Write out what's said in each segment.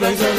neighbors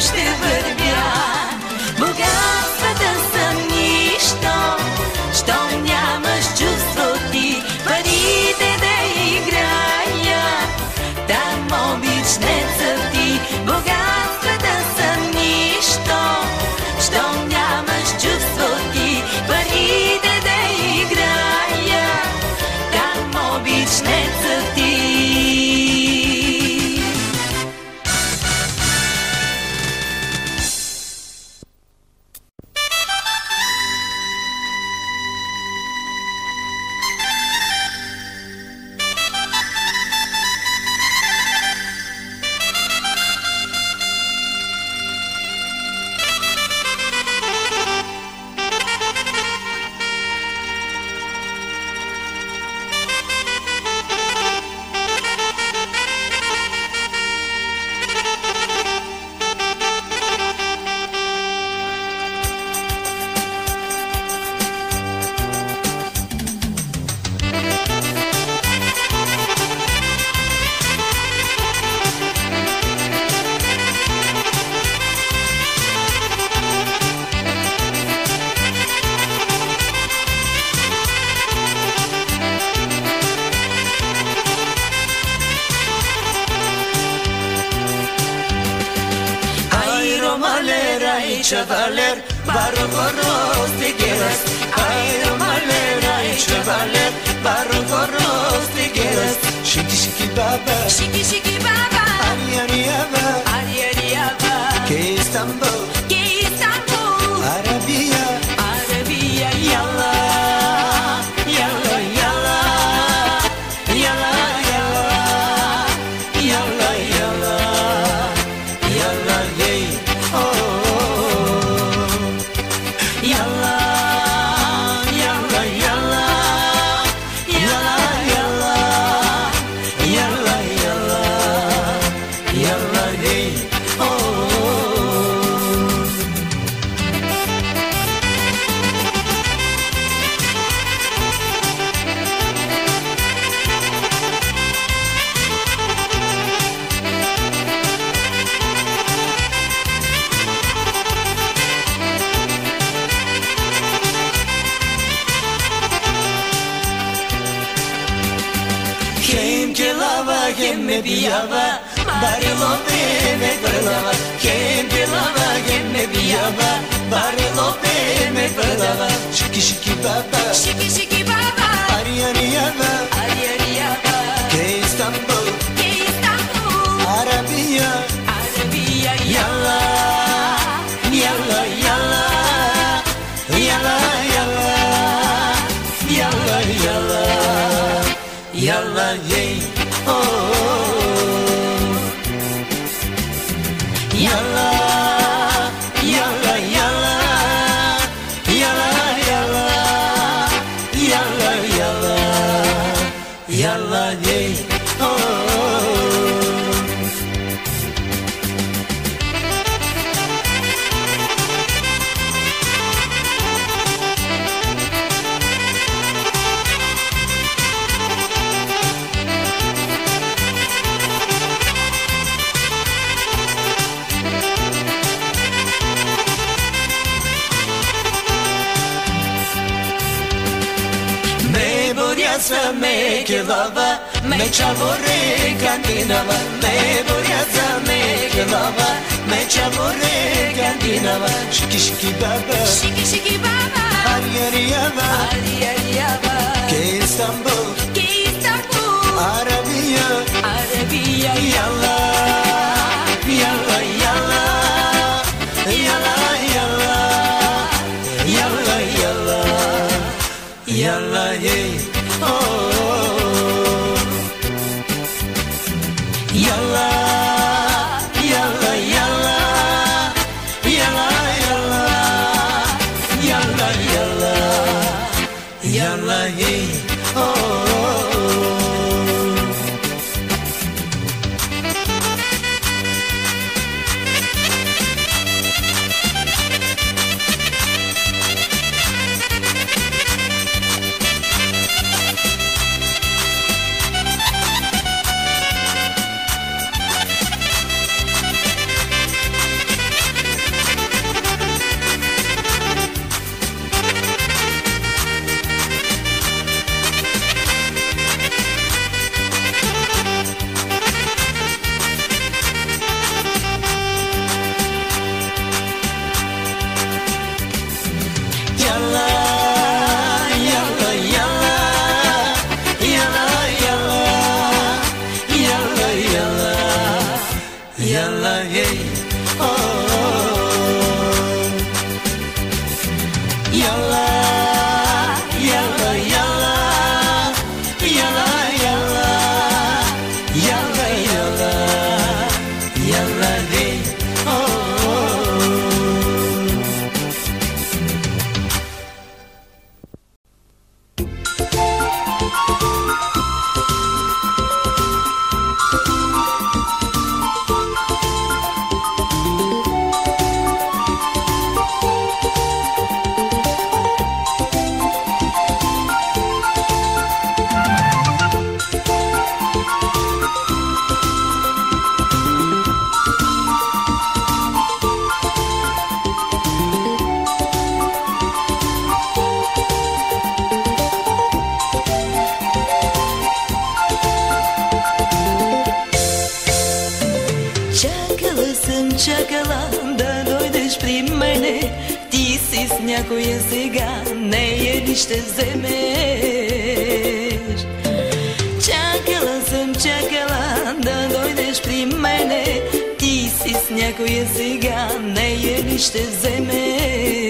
usted. malera i chavaler baro koros de geras ayro malera i chavaler baro koros de geras shiki shiki baba. Shiki shiki baba. Ani ani aba ani ani aba ke istanbul. Ke istanbul. Arabiya. Me pijava, barilo me perdava. Shiki shiki baba, Shiki shiki baba. Ari ari aba, Ari ari aba ke İstanbul, Ke İstanbul. Arabiya, Arabiya yalla, çaburi kandinava me buryaza me glava me çaburi kandinava şiki şiki baba şiki şiki baba. her yeri yava her yeri yava ke İstanbul ли ще вземеш? Чакала съм, чакала да дойдеш при мене, ти си с някоя сега, нея ли ще вземеш?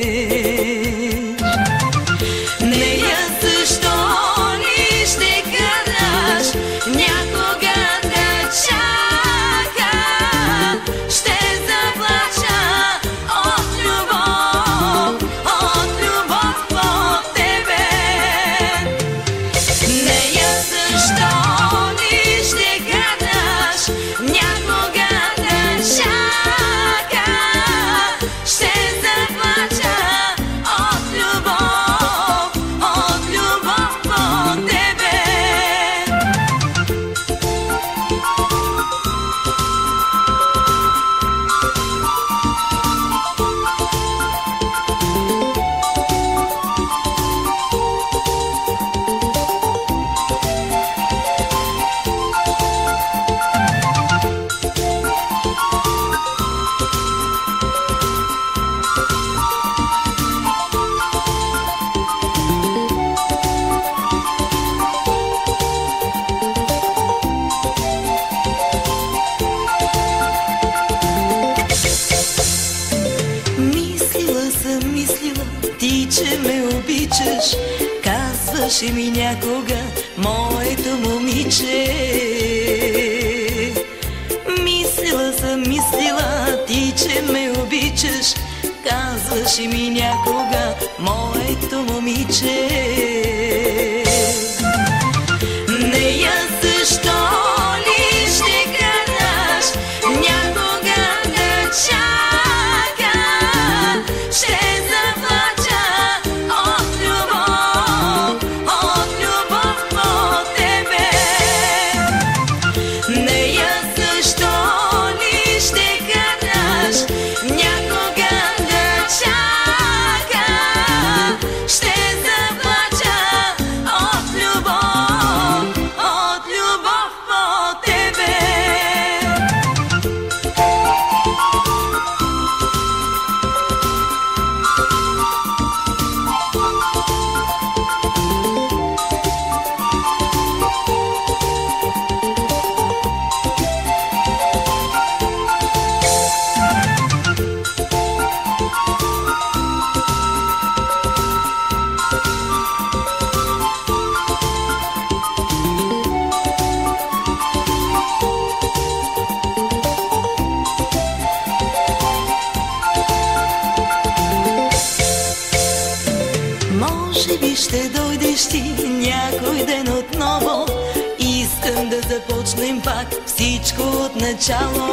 Lasci mi niente. 角落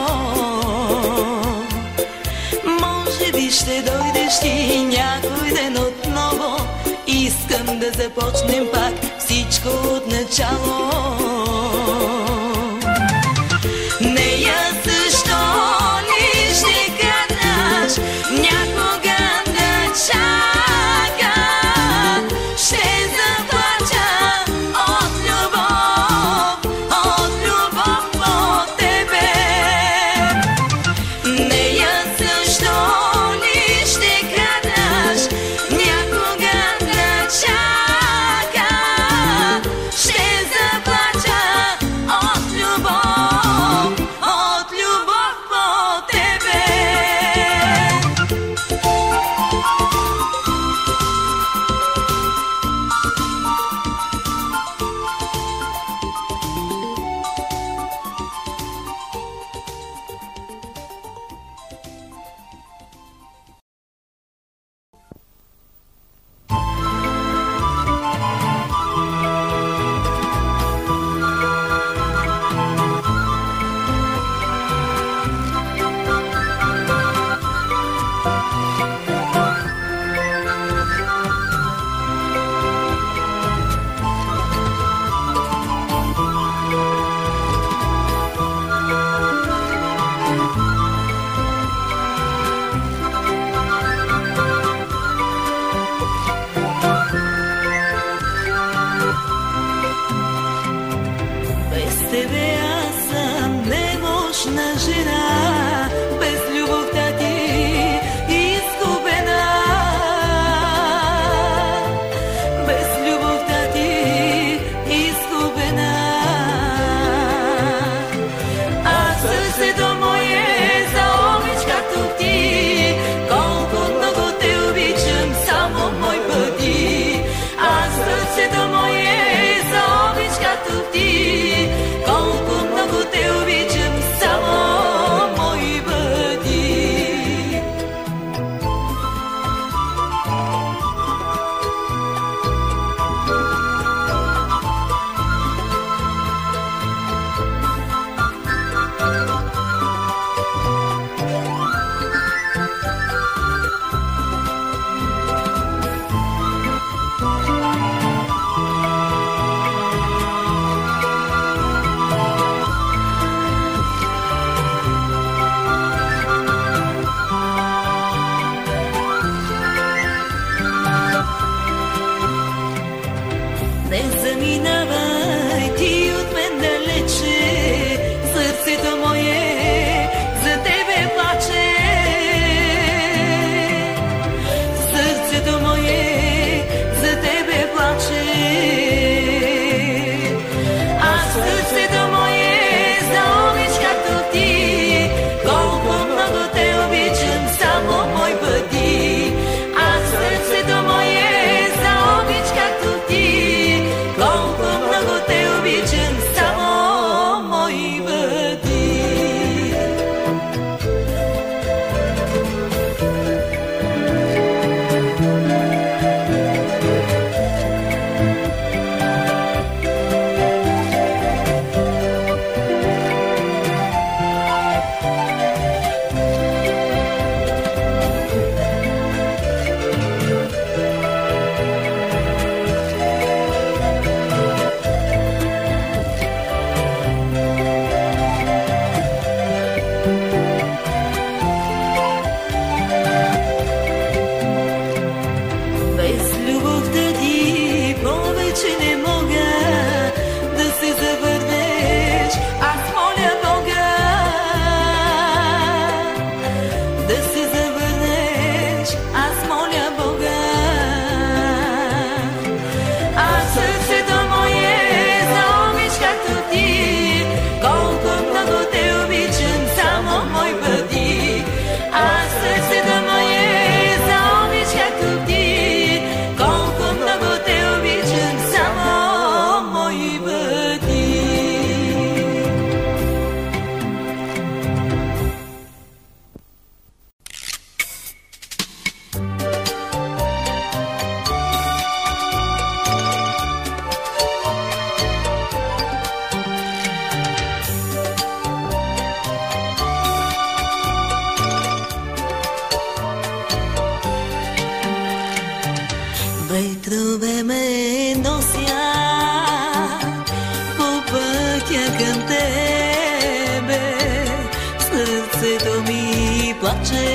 сърцето ми плаче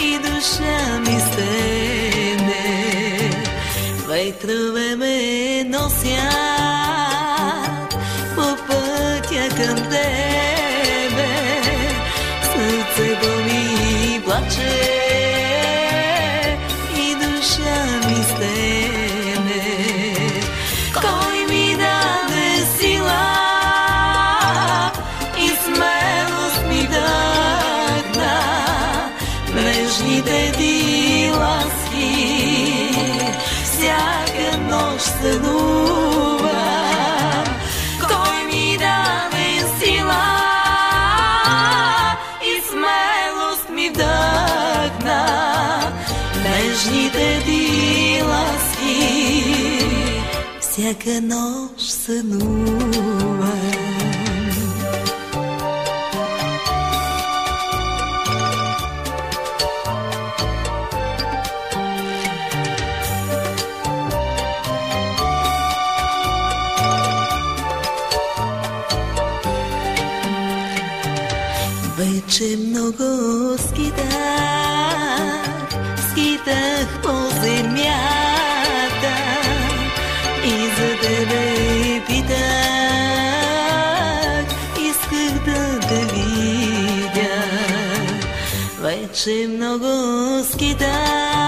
и душа ми стене. Ветрове ме носят по пътя към тебе. Сърцето ми плаче que não se nua. Вече че много скита.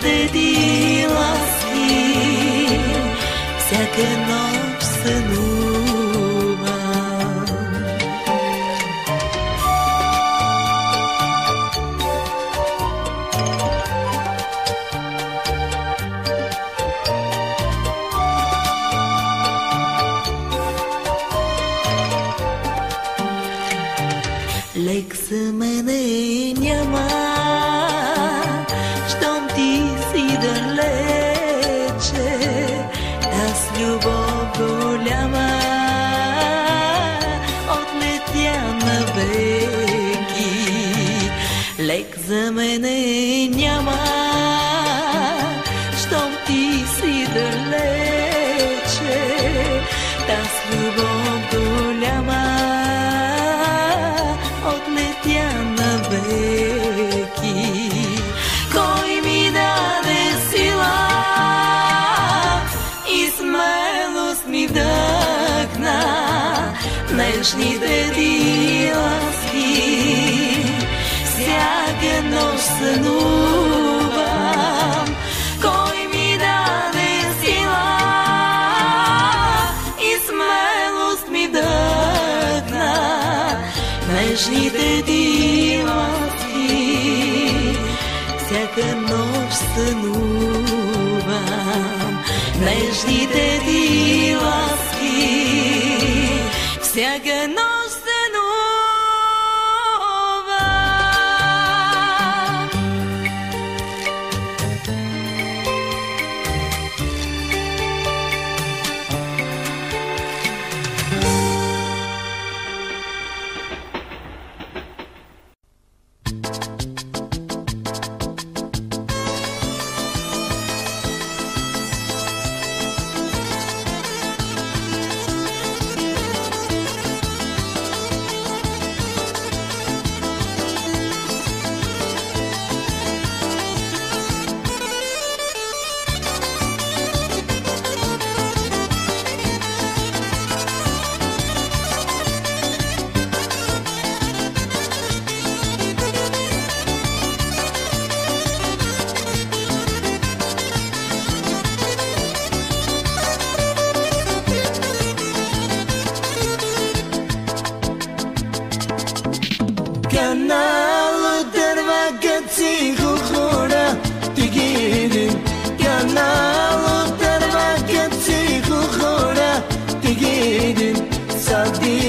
победила с ним всякое новое. нежните ти ласки, всяка нощ сънувам, нежните ти ласки, всяка нощ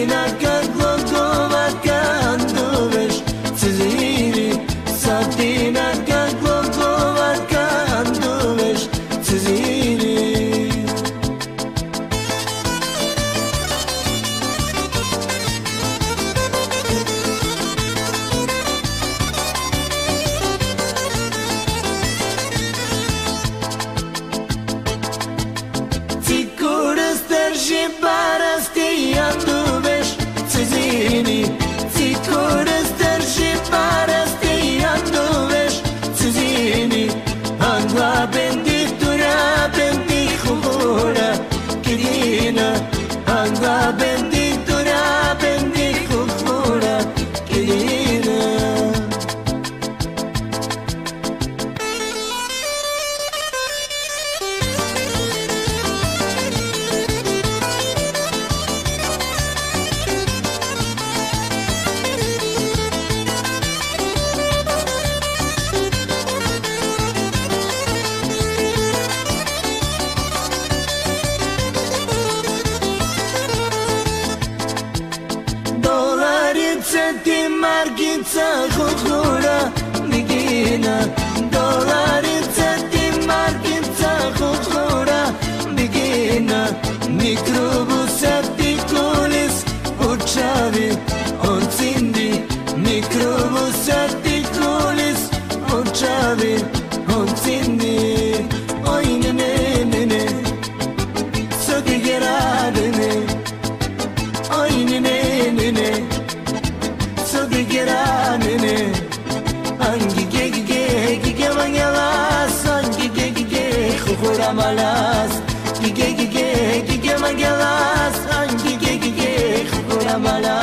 in a good. chiavi o zindi mikrobu sertti kulis o chiavi o zindi o inene nene sökü geradene o inene nene sökü geradene hangi gegi gegi gevan yalas hangi gegi gegi kukuramalas gigi gigi gigi magalas hangi gigi gigi kukuramalas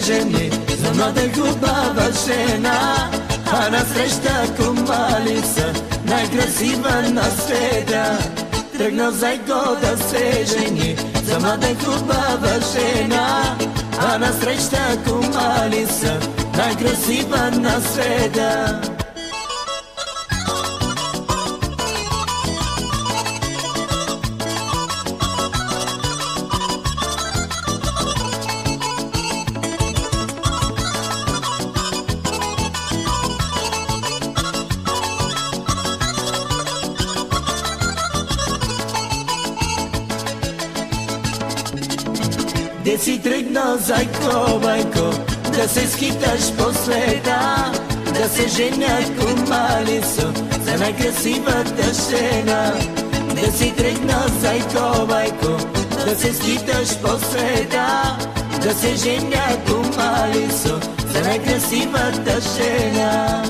жени За млада хубава жена. А на среща кумалица Најкрасива на света Тргнал зајко да се жени За млада хубава жена. А на среща кумалица Најкрасива на света си тръгнал зайко, байко, да се скиташ по света, Да се женят кумалисо За най-красивата жена Да си тръгна зайко, байко Да се скиташ по света Да се женят кумалисо За най-красивата жена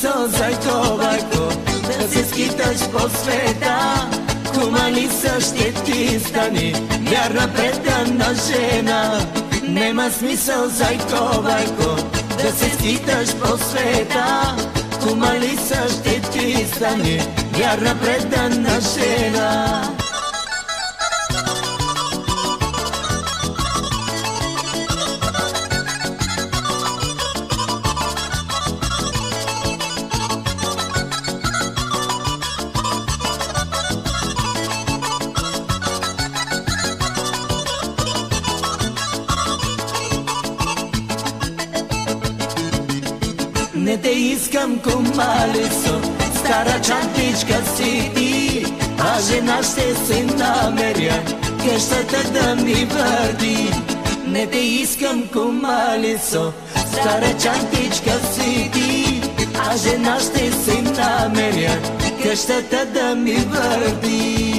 Смисъл, зайко, байко, да се скиташ по света. Кумалиса ще ти стане вярна предана жена. Нема смисъл, зайко, байко, да се скиташ по света. Кумалиса ще ти стане вярна предана жена. Не те искам кумалисо, стара чантичка си ти, а жена ще се намеря, къщата да ми върди. Не те искам кумалисо, стара чантичка си ти, а жена ще се намеря, къщата да ми върди.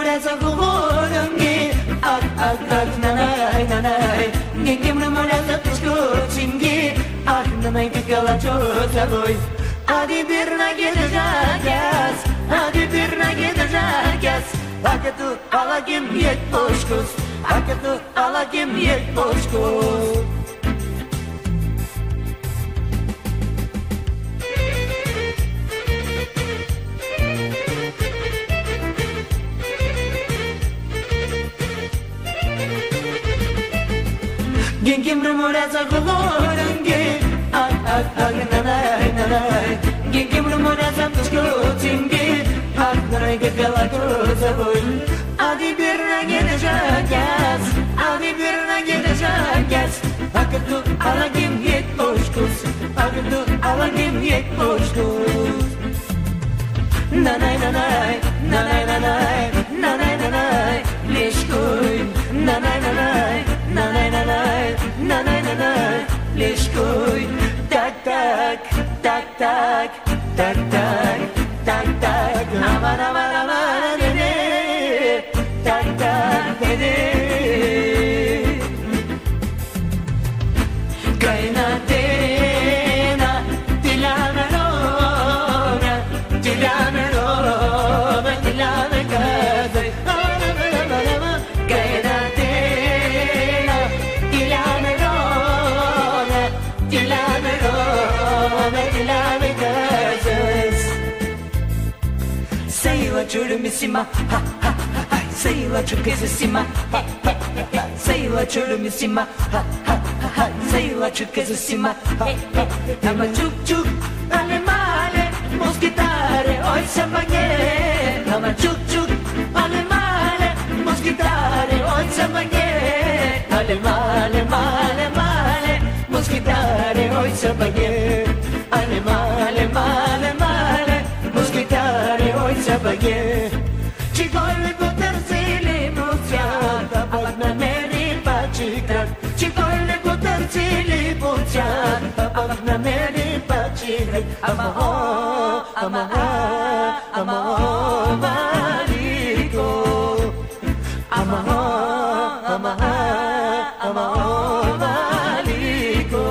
moreza govorongi ak ak ak nanay nanay. Ngekem na moreza tishkochingi ak nanay kikala chotlavoy Hadi bir na gideceğiz Hadi bir na gideceğiz Hakkı alagim yet boş kız Hakkı alagim yet boş kız Gengim rumura zagulonange Ag ag ag nanay nanay Gengim rumura zatushko tingi Ag nanay gagala kuzabuy Adi birna geleceğiz Adi birna geleceğiz Akıtı alagim yet boşkuz Akıtı alagim yet boşkuz Nanay nanay Nanay nanay Nanay nanay Leşkuy Nanay nanay nanay nanay, nanay nanay, leşkoy. Tak tak, tak tak, tak tak, tak tak. Aman aman aman dede, tak tak dede. Kainatena, cima, ha, ha, ha, ha. Sei lá turquesa cima, ha, ha, ha, ha. Sei lá churume cima, ha, ha, ha, ha. Sei lá turquesa cima, ha, ha, ha. Ama chuk chuk, alemale, mosquitare, oi sambanhe. Ama chuk chuk, alemale, mosquitare, oi sambanhe. Alemale, male, male, male mosquitare, oi sambanhe. Alemale, male, male, male mosquitare, oi sambanhe. Azerbaijan Abang na meni Ama o, ama a, ama o Mariko Ama o, ama a, ama o Mariko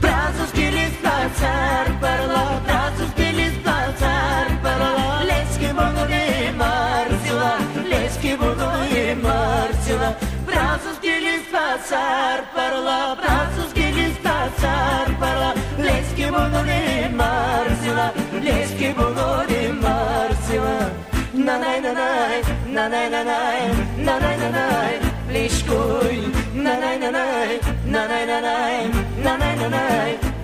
Prazos que lhe passar para lá Prazos que lhes passar para lá Les de Marcela Les de Marcela. Prazos que pasar per la Francis che gli passar per la l'esquimono di Marzila l'esquimono di Marzila na na na na na na na na na na na Plishkuj na na na na na na na na na na na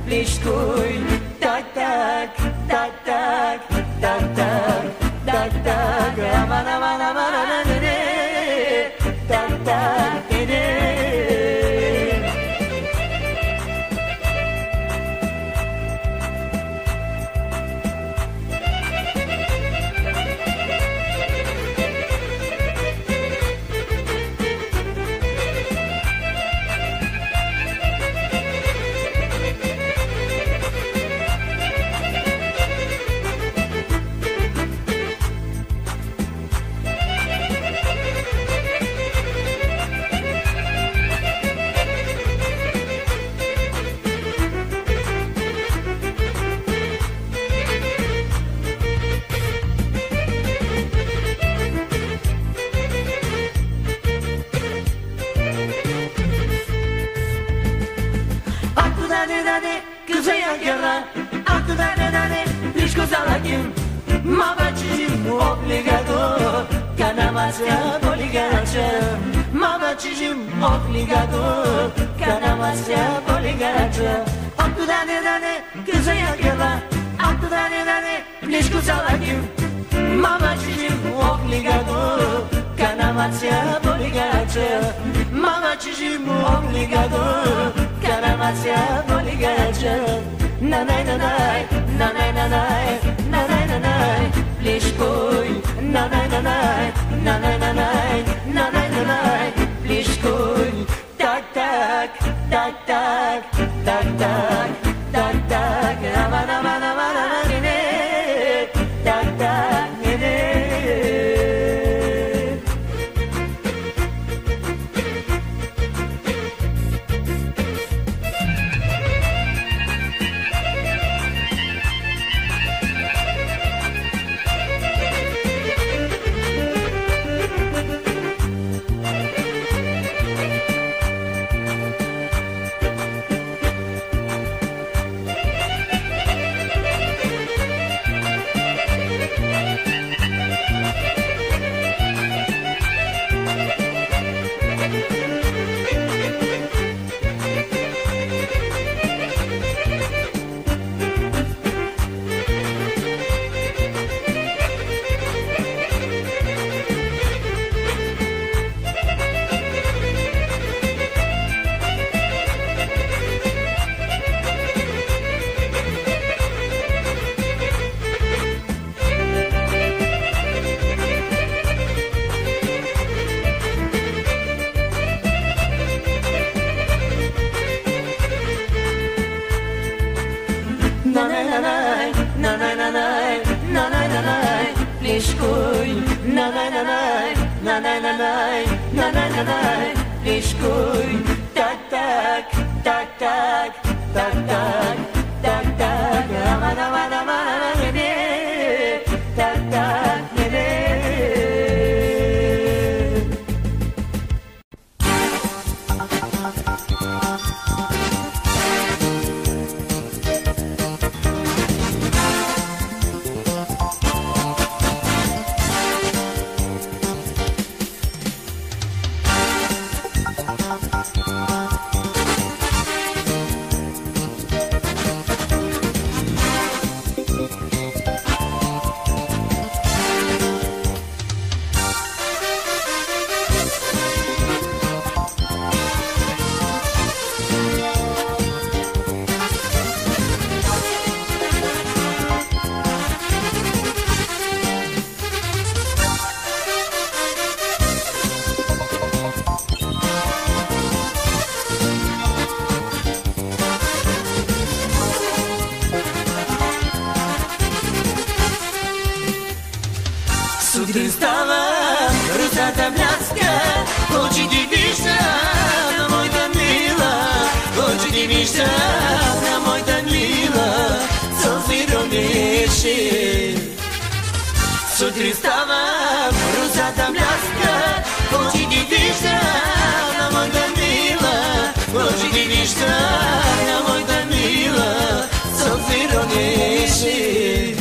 Plishkuj tak tak tak tak tak tak tak tak aman aman aman aman cos'akim ma baci obligato. Canamasca poligace ma bacicim obligato. Canamasca poligace otto dane dane che sei a chiama otto dane dane blisco salakim ma bacicim obligato. Canamasca poligace ma bacicim obligato. Canamasca poligace na na na na na na na na na na na ليش كوي na na na na na na na na na na na na ليش كوي tak tak tak tak tak tak bljasca Hoći ti višta na moj Danila Hoći ti višta na moj Danila Sopziro niši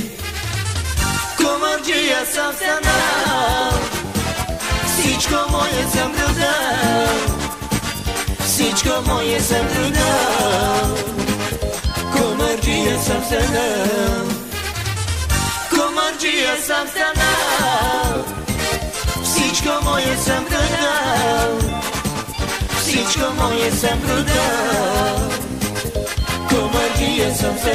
Komorđija sam sanal Sičko moje sam prodal Sičko moje sam prodal Komorđija sam sanal Komorđija sam sanal Psičko moje sam prodao Psičko moje sam prodao Komargije sam se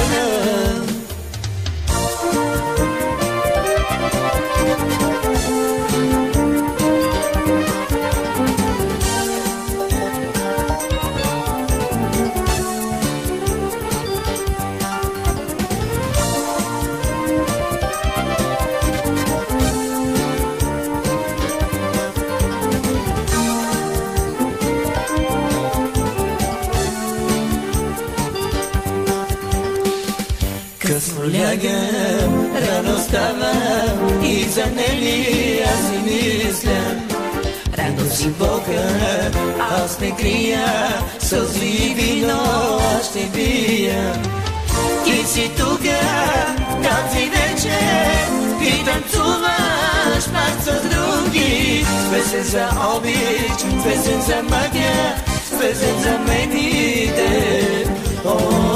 лягам, рано ставам и за нели аз си мисля. Рано си Бога, аз не крия, сълзи и вино аз ще пия. Ти си тука, тази вечер, и танцуваш пак с други. Песен за обич, песен за магия, песен за мените. О,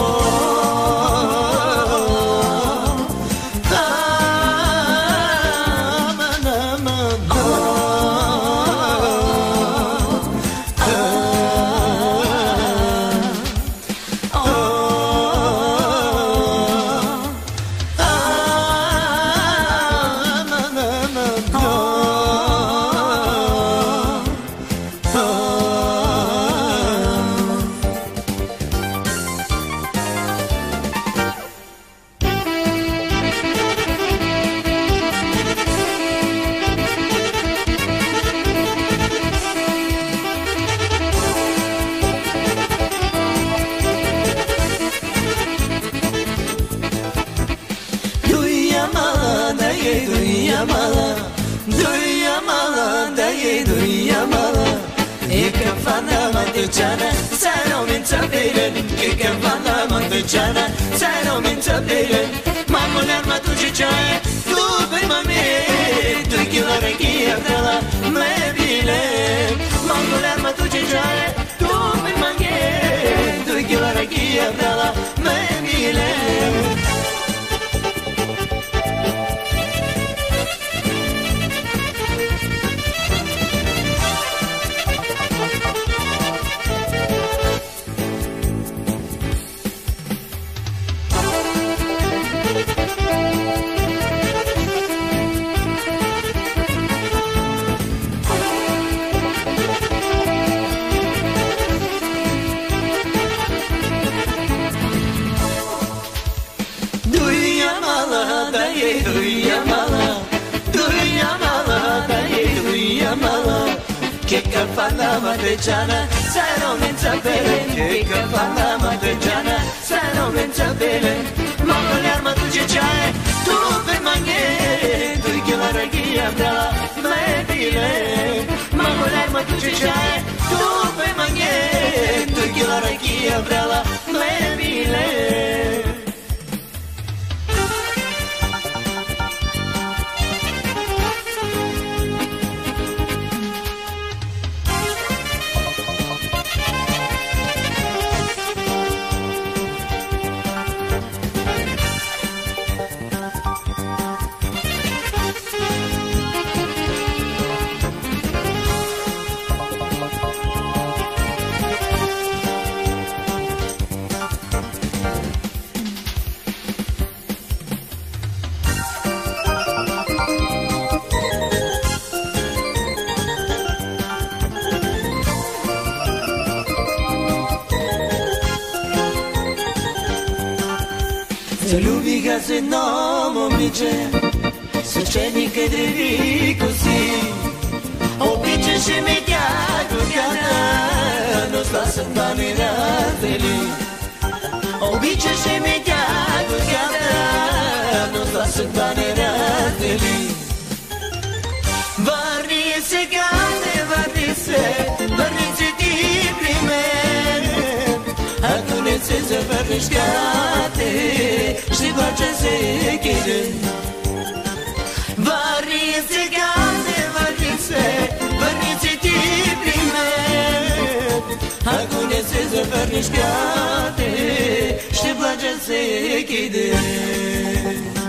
llama y que fan la manduchana sano min tapiren y que fan la manduchana sano min tapiren mamon arma tu chichae tu per mami tu que la regia dela me bile mamon arma tu chichae tu per mami tu que la regia dela me bile che cafana reggiana, sarò menza bene, che cafana reggiana, sarò menza bene, ma con le arma tu ci c'hai, tu per mangiare, tu che la regia andrà, ma è bile, ma con le arma tu ci c'hai, tu per mangiare, tu che la regia andrà, ma e bile. Се едно момиче С свещеника древи коси. Обичаше ме тя годяна, но зла съдба ми раздели. Обичаше ме тя годяна, но зла съдба не раздели. Върни сега, не върни се, върни princeze văpișcate Și gorgeze echide Vărițe gaze, vărițe, vărițe tiprime Aguneze zăvărnișcate Și blageze echide Muzica